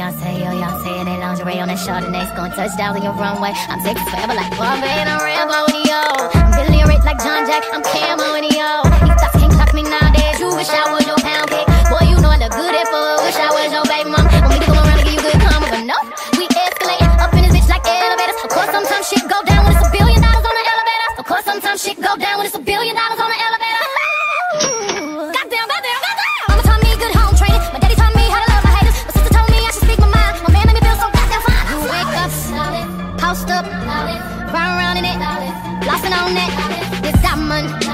Beyonce, yo, Beyonce, in that lingerie on that Chardonnay's gonna touch down on your runway. I'm taking forever like Bombay and a Rambo, yo. On it. This diamond,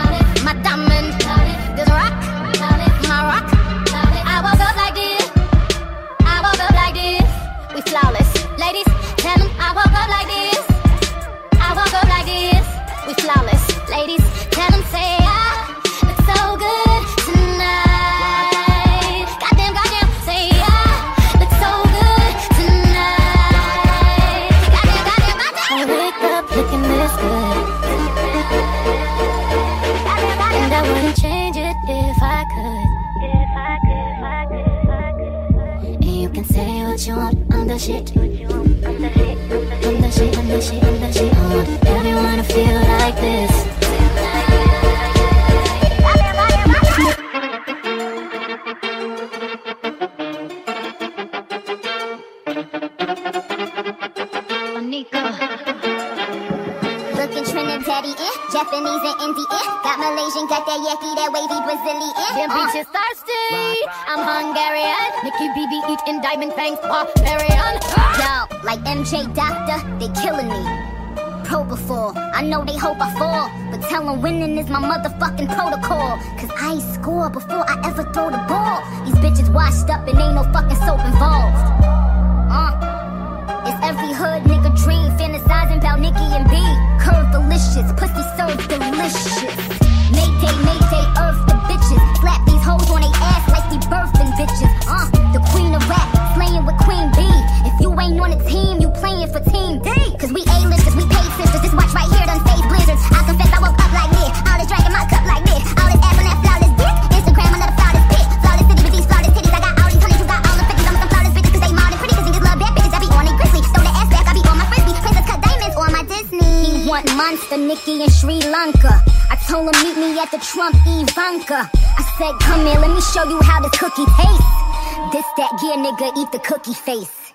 wouldn't change it if I could. If I could, if I could, if I could. And you can say what you want, I'm the shit. I'm the shit, I'm the shit, I'm the shit, I'm the shit. I want everyone to feel like this. Looking Trinidadian, Japanese and Indian. Got Malaysian, got that yaki, that wavy Brazilian. Them Uh, bitches thirsty. I'm Hungarian. Nicki BB eating diamond fangs, barbarian. Yo, like MJ Doctor, they killing me. Propofol, I know they hope I fall. But tell them winning is my motherfucking protocol. Cause I score before I ever throw the ball. These bitches washed up and ain't no fucking soap involved. Uh, it's every hood nigga dream, fantasizing monster Nicki in Sri Lanka. I told him meet me at the Trump Ivanka. I said, come here, let me show you how this cookie tastes. This that gear nigga eat the cookie face.